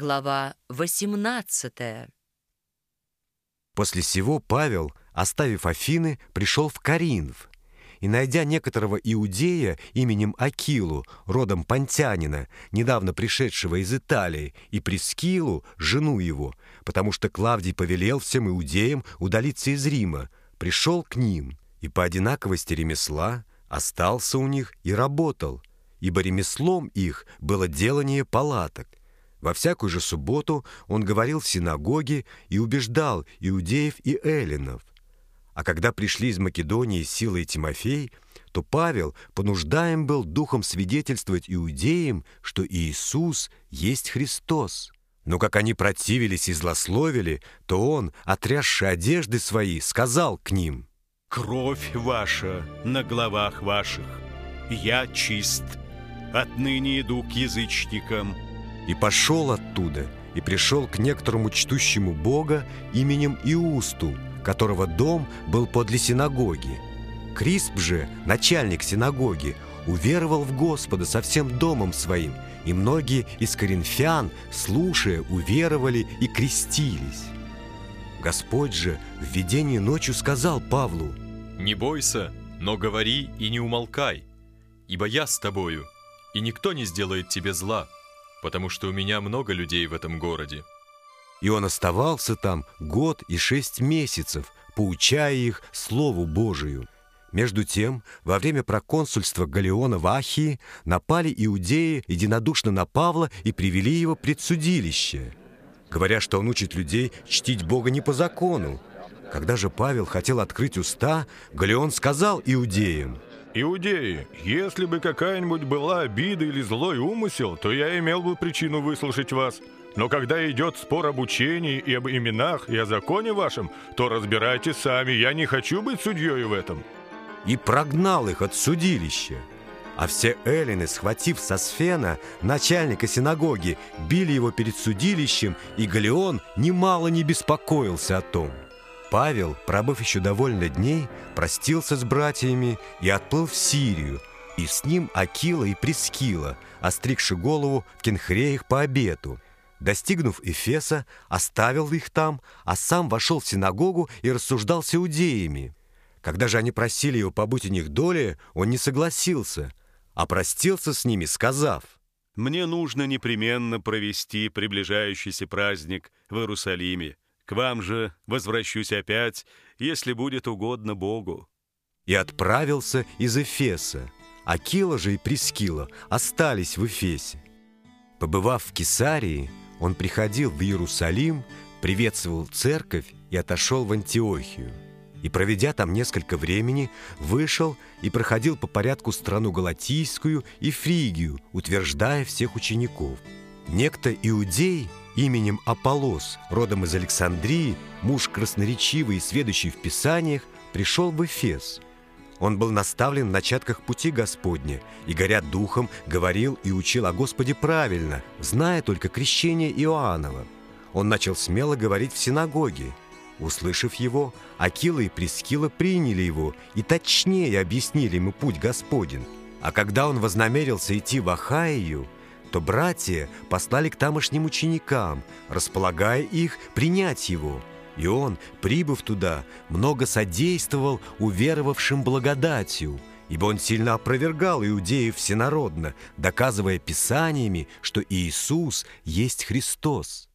Глава 18 После сего Павел, оставив Афины, пришел в Коринф, и, найдя некоторого иудея именем Акилу, родом Понтянина, недавно пришедшего из Италии, и Прескилу, жену его, потому что Клавдий повелел всем иудеям удалиться из Рима, пришел к ним, и по одинаковости ремесла остался у них и работал, ибо ремеслом их было делание палаток. Во всякую же субботу он говорил в синагоге и убеждал иудеев и эллинов. А когда пришли из Македонии Сила Тимофей, то Павел понуждаем был духом свидетельствовать иудеям, что Иисус есть Христос. Но как они противились и злословили, то он, отрясши одежды свои, сказал к ним, «Кровь ваша на головах ваших, я чист, отныне иду к язычникам» и пошел оттуда, и пришел к некоторому чтущему Бога именем Иусту, которого дом был подле синагоги. Крисп же, начальник синагоги, уверовал в Господа со всем домом своим, и многие из коринфян, слушая, уверовали и крестились. Господь же в видении ночью сказал Павлу, «Не бойся, но говори и не умолкай, ибо я с тобою, и никто не сделает тебе зла» потому что у меня много людей в этом городе». И он оставался там год и шесть месяцев, поучая их Слову Божию. Между тем, во время проконсульства Галеона в Ахии напали иудеи единодушно на Павла и привели его пред судилище, говоря, что он учит людей чтить Бога не по закону. Когда же Павел хотел открыть уста, Галеон сказал иудеям – «Иудеи, если бы какая-нибудь была обида или злой умысел, то я имел бы причину выслушать вас. Но когда идет спор об учении и об именах и о законе вашем, то разбирайте сами, я не хочу быть судьей в этом». И прогнал их от судилища. А все эллины, схватив Сосфена, начальника синагоги, били его перед судилищем, и Галеон немало не беспокоился о том. Павел, пробыв еще довольно дней, простился с братьями и отплыл в Сирию, и с ним Акила и Прескила, остригши голову в Кенхреях по обету. Достигнув Эфеса, оставил их там, а сам вошел в синагогу и рассуждал с иудеями. Когда же они просили его побыть у них доли, он не согласился, а простился с ними, сказав, «Мне нужно непременно провести приближающийся праздник в Иерусалиме, к вам же возвращусь опять, если будет угодно Богу». И отправился из Эфеса. Акила же и Прескила остались в Эфесе. Побывав в Кесарии, он приходил в Иерусалим, приветствовал церковь и отошел в Антиохию. И, проведя там несколько времени, вышел и проходил по порядку страну Галатийскую и Фригию, утверждая всех учеников. Некто иудей, именем Аполлос, родом из Александрии, муж красноречивый и сведущий в Писаниях, пришел в Эфес. Он был наставлен в начатках пути Господня и, горя духом, говорил и учил о Господе правильно, зная только крещение Иоаннова. Он начал смело говорить в синагоге. Услышав его, Акила и Прескила приняли его и точнее объяснили ему путь Господень. А когда он вознамерился идти в Ахаию, то братья послали к тамошним ученикам, располагая их принять его. И он, прибыв туда, много содействовал уверовавшим благодатью, ибо он сильно опровергал иудеев всенародно, доказывая писаниями, что Иисус есть Христос.